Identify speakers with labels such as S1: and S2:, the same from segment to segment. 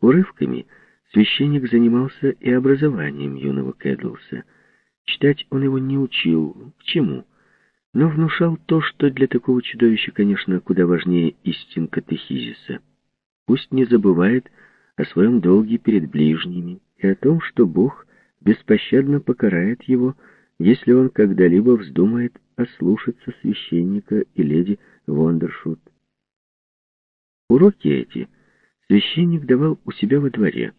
S1: Урывками священник занимался и образованием юного Кэдлса. Читать он его не учил. К чему? Но внушал то, что для такого чудовища, конечно, куда важнее истин катехизиса. Пусть не забывает о своем долге перед ближними и о том, что Бог беспощадно покарает его, если он когда-либо вздумает ослушаться священника и леди Вондершут. Уроки эти священник давал у себя во дворе,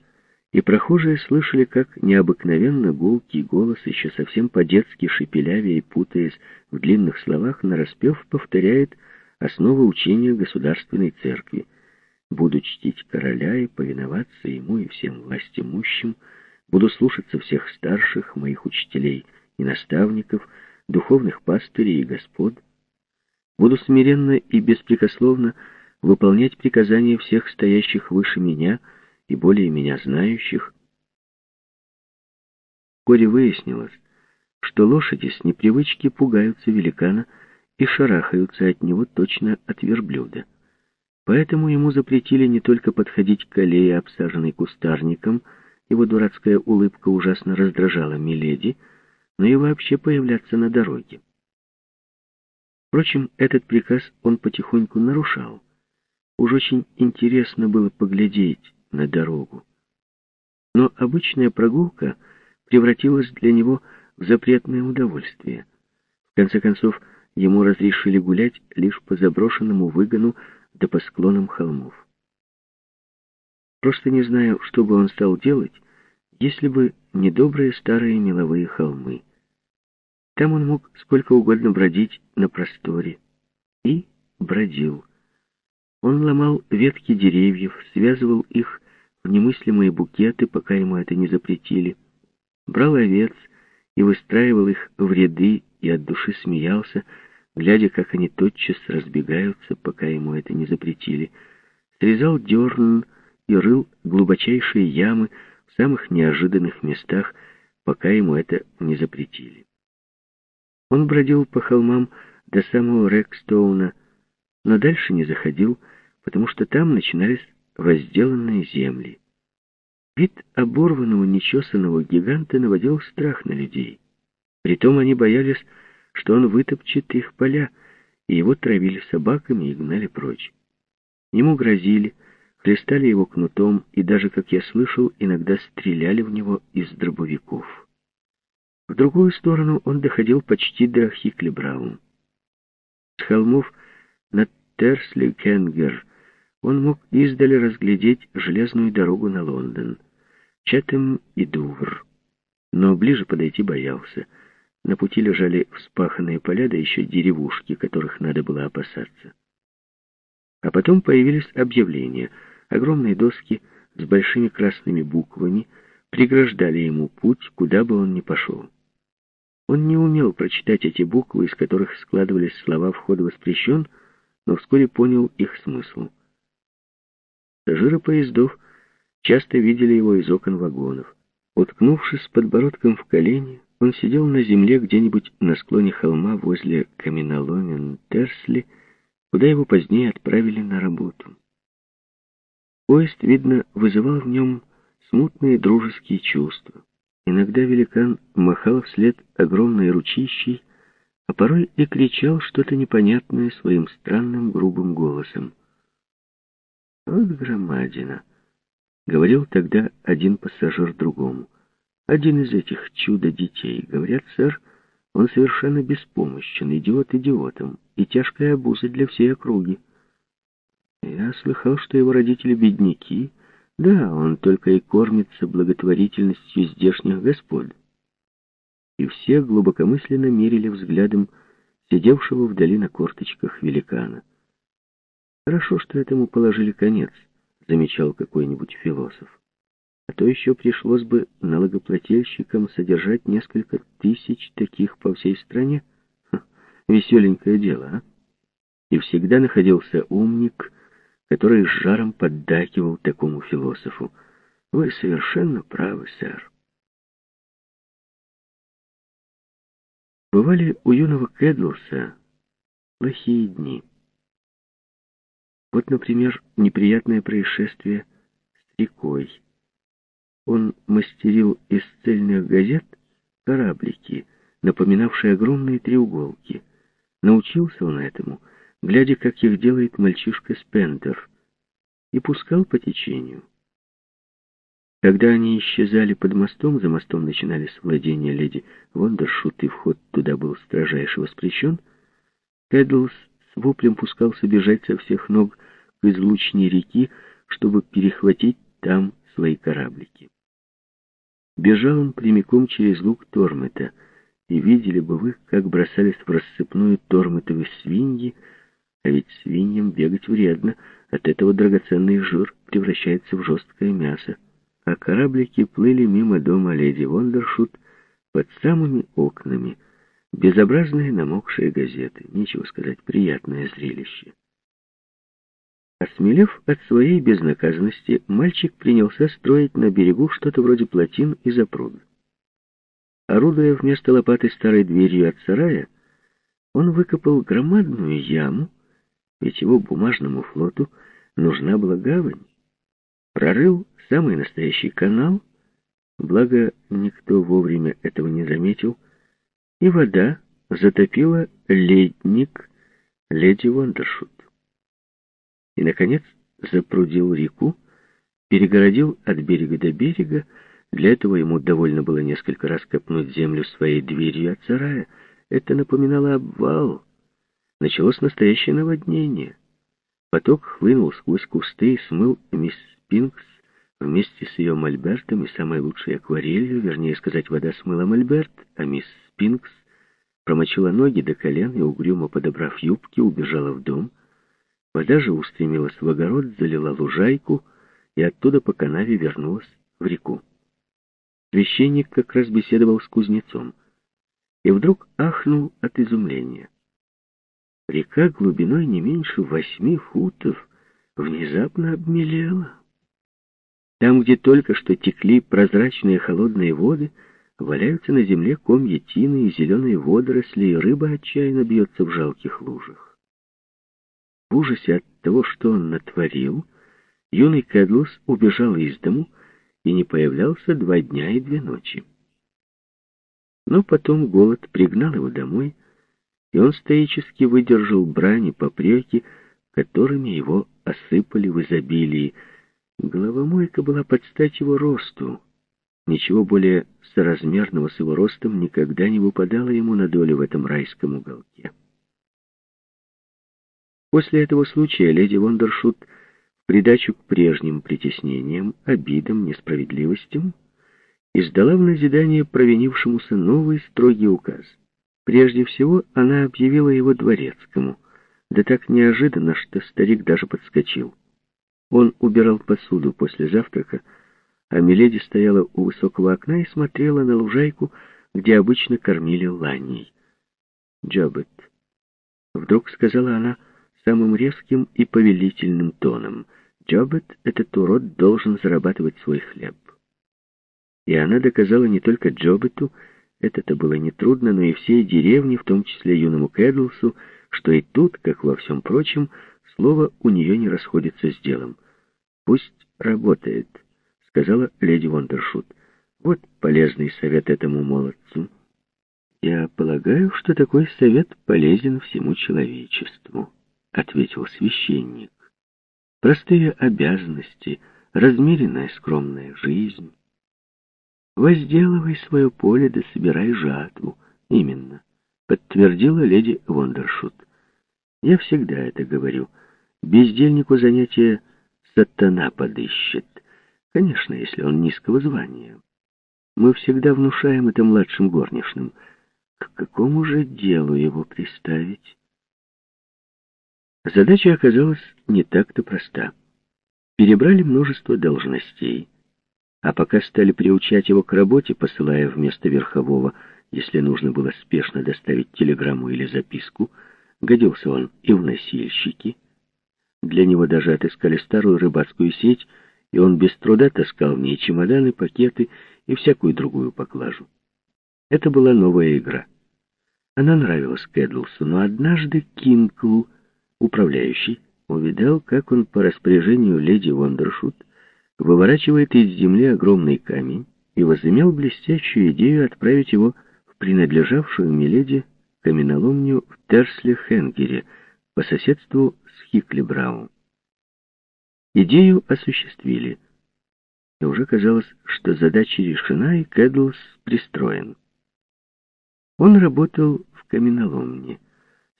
S1: и прохожие слышали, как необыкновенно гулкий голос, еще совсем по-детски шепелявя и путаясь в длинных словах, нараспев повторяет основы учения государственной церкви. «Буду чтить короля и повиноваться ему и всем властимущим, буду слушаться всех старших, моих учителей и наставников, духовных пастырей и господ, буду смиренно и беспрекословно выполнять приказания всех стоящих выше меня и более меня знающих. Вскоре выяснилось, что лошади с непривычки пугаются великана и шарахаются от него точно от верблюда. Поэтому ему запретили не только подходить к аллее, обсаженной кустарником, его дурацкая улыбка ужасно раздражала Миледи, но и вообще появляться на дороге. Впрочем, этот приказ он потихоньку нарушал. Уж очень интересно было поглядеть на дорогу. Но обычная прогулка превратилась для него в запретное удовольствие. В конце концов, ему разрешили гулять лишь по заброшенному выгону да по склонам холмов. Просто не знаю, что бы он стал делать, если бы не добрые старые меловые холмы. Там он мог сколько угодно бродить на просторе. И бродил. Он ломал ветки деревьев, связывал их в немыслимые букеты, пока ему это не запретили. Брал овец и выстраивал их в ряды и от души смеялся, глядя, как они тотчас разбегаются, пока ему это не запретили. Срезал дерн и рыл глубочайшие ямы в самых неожиданных местах, пока ему это не запретили. Он бродил по холмам до самого Рекстоуна, но дальше не заходил, потому что там начинались возделанные земли. Вид оборванного, нечесанного гиганта наводил страх на людей. Притом они боялись, что он вытопчет их поля, и его травили собаками и гнали прочь. Ему грозили, хлестали его кнутом и даже, как я слышал, иногда стреляли в него из дробовиков. В другую сторону он доходил почти до Хиклебраун. С холмов над Терсли-Кенгер он мог издали разглядеть железную дорогу на Лондон, Чатем и Дувр. Но ближе подойти боялся. На пути лежали вспаханные поля, да еще деревушки, которых надо было опасаться. А потом появились объявления. Огромные доски с большими красными буквами преграждали ему путь, куда бы он ни пошел. Он не умел прочитать эти буквы, из которых складывались слова «вход воспрещен», но вскоре понял их смысл. Пассажиры поездов часто видели его из окон вагонов. Уткнувшись подбородком в колени, он сидел на земле где-нибудь на склоне холма возле каменоломен Терсли, куда его позднее отправили на работу. Поезд, видно, вызывал в нем смутные дружеские чувства. Иногда великан махал вслед огромной ручищей, а порой и кричал что-то непонятное своим странным грубым голосом. «Вот громадина!» — говорил тогда один пассажир другому. «Один из этих чудо-детей. Говорят, сэр, он совершенно беспомощен, идиот идиотом, и тяжкая обуза для всей округи. Я слыхал, что его родители бедняки. Да, он только и кормится благотворительностью здешних господ». И все глубокомысленно мерили взглядом сидевшего вдали на корточках великана. Хорошо, что этому положили конец, замечал какой-нибудь философ. А то еще пришлось бы налогоплательщикам содержать несколько тысяч таких по всей стране. Ха, веселенькое дело, а? И всегда находился умник, который с жаром поддакивал такому философу. Вы совершенно правы, сэр. Бывали у юного Кэдлса плохие дни. Вот, например, неприятное происшествие с рекой. Он мастерил из цельных газет кораблики, напоминавшие огромные треуголки. Научился он этому, глядя, как их делает мальчишка Спендер, и пускал по течению. Когда они исчезали под мостом, за мостом начинались владения леди Вондершут, и вход туда был строжайше воспрещен, Кэдлс с воплем пускался бежать со всех ног к излучине реки, чтобы перехватить там свои кораблики. Бежал он прямиком через луг Тормета, и видели бы вы, как бросались в рассыпную Торметовы свиньи, а ведь свиньям бегать вредно, от этого драгоценный жир превращается в жесткое мясо а кораблики плыли мимо дома леди Вондершут под самыми окнами. Безобразные намокшие газеты. Нечего сказать, приятное зрелище. Осмелев от своей безнаказанности, мальчик принялся строить на берегу что-то вроде плотин и запруд. Орудуя вместо лопаты старой дверью от сарая, он выкопал громадную яму, ведь его бумажному флоту нужна была гавань. Прорыл самый настоящий канал, благо никто вовремя этого не заметил, и вода затопила ледник леди Вондершут. И, наконец, запрудил реку, перегородил от берега до берега, для этого ему довольно было несколько раз копнуть землю своей дверью от сарая. Это напоминало обвал. Началось настоящее наводнение. Поток хлынул сквозь кусты и смыл мисс Спинкс вместе с ее мольбертом и самой лучшей акварелью, вернее сказать, вода смыла мольберт, а мисс Спинкс промочила ноги до колен и, угрюмо подобрав юбки, убежала в дом. Вода же устремилась в огород, залила лужайку и оттуда по канаве вернулась в реку. Священник как раз беседовал с кузнецом и вдруг ахнул от изумления. Река глубиной не меньше восьми футов внезапно обмелела. Там, где только что текли прозрачные холодные воды, валяются на земле комья тины и зеленые водоросли, и рыба отчаянно бьется в жалких лужах. В ужасе от того, что он натворил, юный Кэдлус убежал из дому и не появлялся два дня и две ночи. Но потом голод пригнал его домой, и он стоически выдержал брани попреки, которыми его осыпали в изобилии, Головомойка была под стать его росту. Ничего более соразмерного с его ростом никогда не выпадало ему на долю в этом райском уголке. После этого случая леди Вондершут в придачу к прежним притеснениям, обидам, несправедливостям издала в назидание провинившемуся новый строгий указ. Прежде всего она объявила его дворецкому, да так неожиданно, что старик даже подскочил. Он убирал посуду после завтрака, а Миледи стояла у высокого окна и смотрела на лужайку, где обычно кормили ланей. «Джобет», — вдруг сказала она самым резким и повелительным тоном, «Джобет, этот урод должен зарабатывать свой хлеб». И она доказала не только Джобету, это-то было нетрудно, но и всей деревне, в том числе юному Кэдлсу, что и тут, как во всем прочем, слово у нее не расходится с делом. «Пусть работает», — сказала леди Вондершут. «Вот полезный совет этому молодцу». «Я полагаю, что такой совет полезен всему человечеству», — ответил священник. «Простые обязанности, размеренная скромная жизнь. Возделывай свое поле да собирай жатву. Именно», — подтвердила леди Вондершут. «Я всегда это говорю. Бездельнику занятие сатана подыщет. Конечно, если он низкого звания. Мы всегда внушаем это младшим горничным. К какому же делу его приставить? Задача оказалась не так-то проста. Перебрали множество должностей, а пока стали приучать его к работе, посылая вместо верхового, если нужно было спешно доставить телеграмму или записку, годился он и в носильщики, для него даже отыскали старую рыбацкую сеть, и он без труда таскал в ней чемоданы, пакеты и всякую другую поклажу. Это была новая игра. Она нравилась Кэдлсу, но однажды Кинкл, управляющий, увидал, как он по распоряжению леди Вондершут выворачивает из земли огромный камень и возымел блестящую идею отправить его в принадлежавшую Миледи каменоломню в Терсле-Хенгере по соседству с Хиклибрау. Идею осуществили. И уже казалось, что задача решена, и Кэдлс пристроен. Он работал в каменоломне,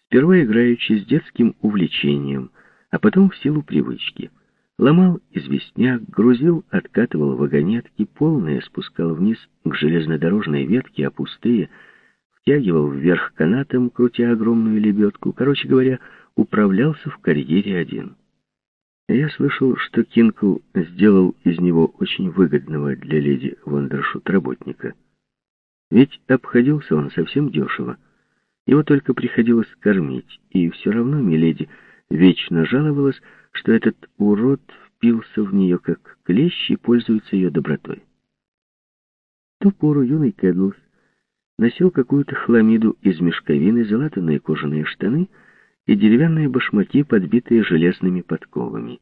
S1: сперва играючи с детским увлечением, а потом в силу привычки. Ломал известняк, грузил, откатывал вагонетки, полные спускал вниз к железнодорожной ветке, а пустые втягивал вверх канатом, крутя огромную лебедку. Короче говоря, управлялся в карьере один. Я слышал, что Кинкл сделал из него очень выгодного для леди Вондершут работника. Ведь обходился он совсем дешево. Его только приходилось кормить, и все равно Миледи вечно жаловалась, что этот урод впился в нее как клещ и пользуется ее добротой. В ту пору юный Кэдлс носил какую-то хламиду из мешковины, залатанные кожаные штаны — и деревянные башмаки, подбитые железными подковами.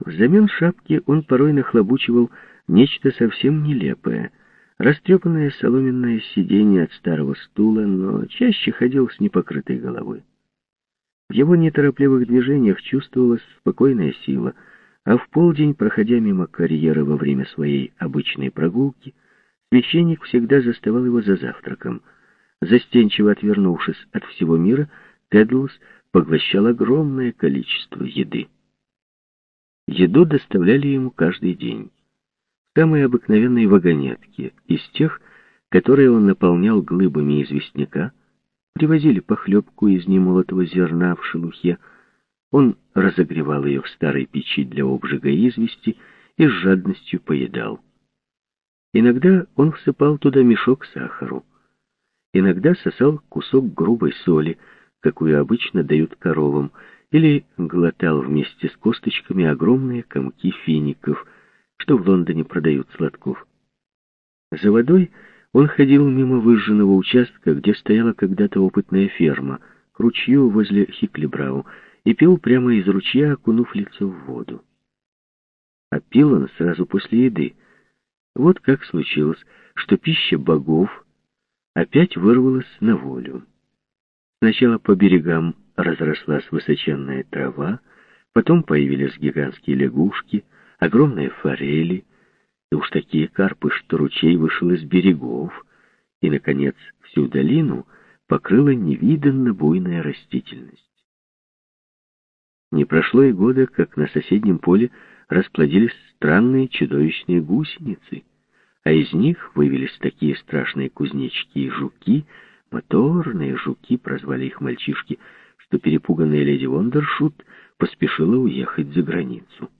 S1: Взамен шапки он порой нахлобучивал нечто совсем нелепое, растрепанное соломенное сиденье от старого стула, но чаще ходил с непокрытой головой. В его неторопливых движениях чувствовалась спокойная сила, а в полдень, проходя мимо карьера во время своей обычной прогулки, священник всегда заставал его за завтраком. Застенчиво отвернувшись от всего мира, Тедлс поглощал огромное количество еды. Еду доставляли ему каждый день. Самые обыкновенные вагонетки, из тех, которые он наполнял глыбами известняка, привозили похлебку из немолотого зерна в шелухе, он разогревал ее в старой печи для обжига извести и с жадностью поедал. Иногда он всыпал туда мешок сахару, иногда сосал кусок грубой соли, какую обычно дают коровам, или глотал вместе с косточками огромные комки фиников, что в Лондоне продают сладков. За водой он ходил мимо выжженного участка, где стояла когда-то опытная ферма, к ручью возле Хиклибрау, и пил прямо из ручья, окунув лицо в воду. А пил он сразу после еды. Вот как случилось, что пища богов опять вырвалась на волю. Сначала по берегам разрослась высоченная трава, потом появились гигантские лягушки, огромные форели, и уж такие карпы, что ручей вышел из берегов, и, наконец, всю долину покрыла невиданно буйная растительность. Не прошло и года, как на соседнем поле расплодились странные чудовищные гусеницы, а из них вывелись такие страшные кузнечки и жуки, Моторные жуки, прозвали их мальчишки, что перепуганная леди Вондершут поспешила уехать за границу.